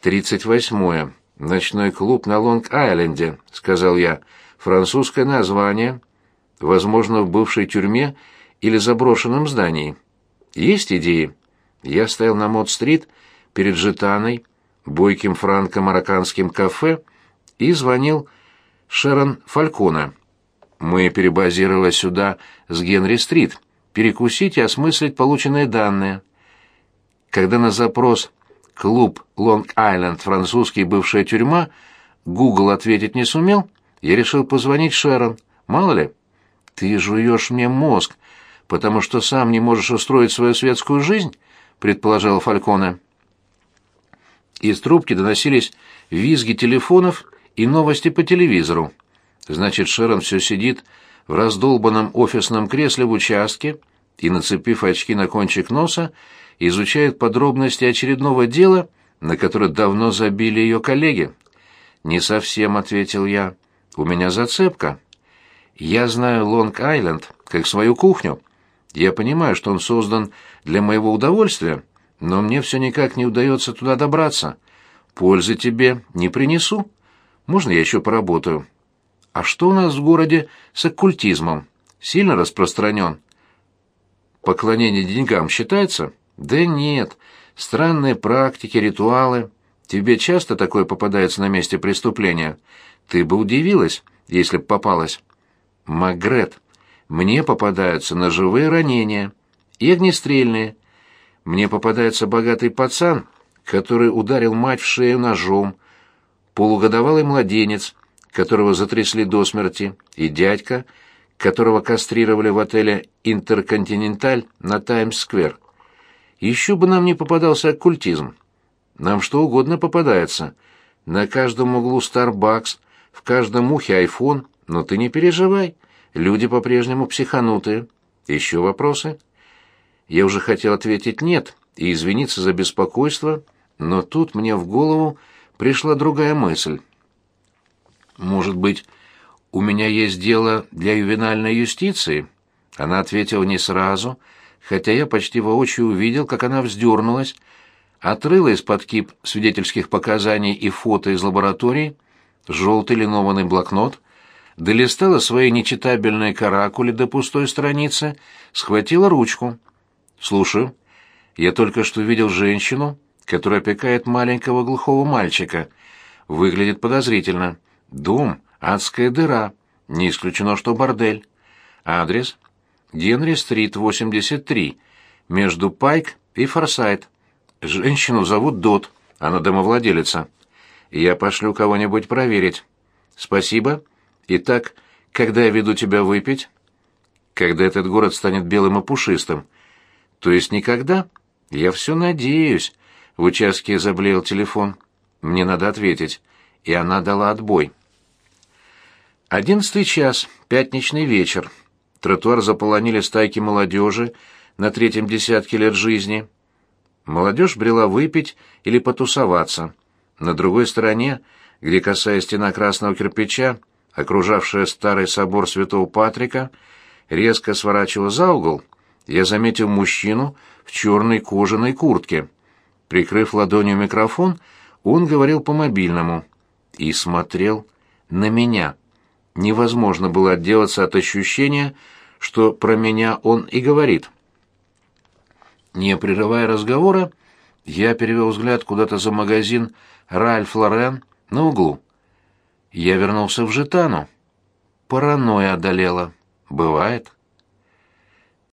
«Тридцать восьмое. Ночной клуб на Лонг-Айленде», — сказал я. «Французское название. Возможно, в бывшей тюрьме или заброшенном здании. Есть идеи?» Я стоял на Мод-стрит перед Житаной, бойким франко-марокканским кафе и звонил Шерон Фалькона. Мы перебазировались сюда с Генри-стрит, перекусить и осмыслить полученные данные. Когда на запрос «Клуб Лонг-Айленд. Французский бывшая тюрьма» Гугл ответить не сумел, я решил позвонить Шерон. Мало ли. «Ты жуешь мне мозг, потому что сам не можешь устроить свою светскую жизнь», — предположила Фальконе. Из трубки доносились визги телефонов и новости по телевизору. Значит, Шерон все сидит в раздолбанном офисном кресле в участке и, нацепив очки на кончик носа, изучает подробности очередного дела, на которое давно забили ее коллеги. «Не совсем», — ответил я. «У меня зацепка. Я знаю Лонг-Айленд как свою кухню. Я понимаю, что он создан для моего удовольствия, но мне все никак не удается туда добраться. Пользы тебе не принесу. Можно я еще поработаю? А что у нас в городе с оккультизмом? Сильно распространен? Поклонение деньгам считается? Да нет. Странные практики, ритуалы. Тебе часто такое попадается на месте преступления? Ты бы удивилась, если б попалась. Магрет. Мне попадаются ножевые ранения и огнестрельные. Мне попадается богатый пацан, который ударил мать в шею ножом, полугодовалый младенец, которого затрясли до смерти, и дядька, которого кастрировали в отеле «Интерконтиненталь» на Таймс-сквер. Еще бы нам не попадался оккультизм. Нам что угодно попадается. На каждом углу Starbucks, в каждом ухе айфон, но ты не переживай, люди по-прежнему психанутые. Еще вопросы?» Я уже хотел ответить «нет» и извиниться за беспокойство, но тут мне в голову пришла другая мысль. «Может быть, у меня есть дело для ювенальной юстиции?» Она ответила не сразу, хотя я почти воочию увидел, как она вздернулась, отрыла из-под кип свидетельских показаний и фото из лаборатории желтый линованный блокнот, долистала свои нечитабельные каракули до пустой страницы, схватила ручку — «Слушаю. Я только что видел женщину, которая опекает маленького глухого мальчика. Выглядит подозрительно. Дом — адская дыра. Не исключено, что бордель. Адрес? Генри-стрит, 83, между Пайк и Форсайт. Женщину зовут Дот, она домовладелица. Я пошлю кого-нибудь проверить. Спасибо. Итак, когда я веду тебя выпить? Когда этот город станет белым и пушистым — то есть никогда? Я все надеюсь. В участке заблеял телефон. Мне надо ответить. И она дала отбой. Одиннадцатый час, пятничный вечер. Тротуар заполонили стайки молодежи на третьем десятке лет жизни. Молодежь брела выпить или потусоваться. На другой стороне, где косая стена красного кирпича, окружавшая старый собор Святого Патрика, резко сворачивала за угол — я заметил мужчину в черной кожаной куртке. Прикрыв ладонью микрофон, он говорил по мобильному и смотрел на меня. Невозможно было отделаться от ощущения, что про меня он и говорит. Не прерывая разговора, я перевел взгляд куда-то за магазин «Ральф Лорен» на углу. Я вернулся в Житану. Паранойя одолела. Бывает.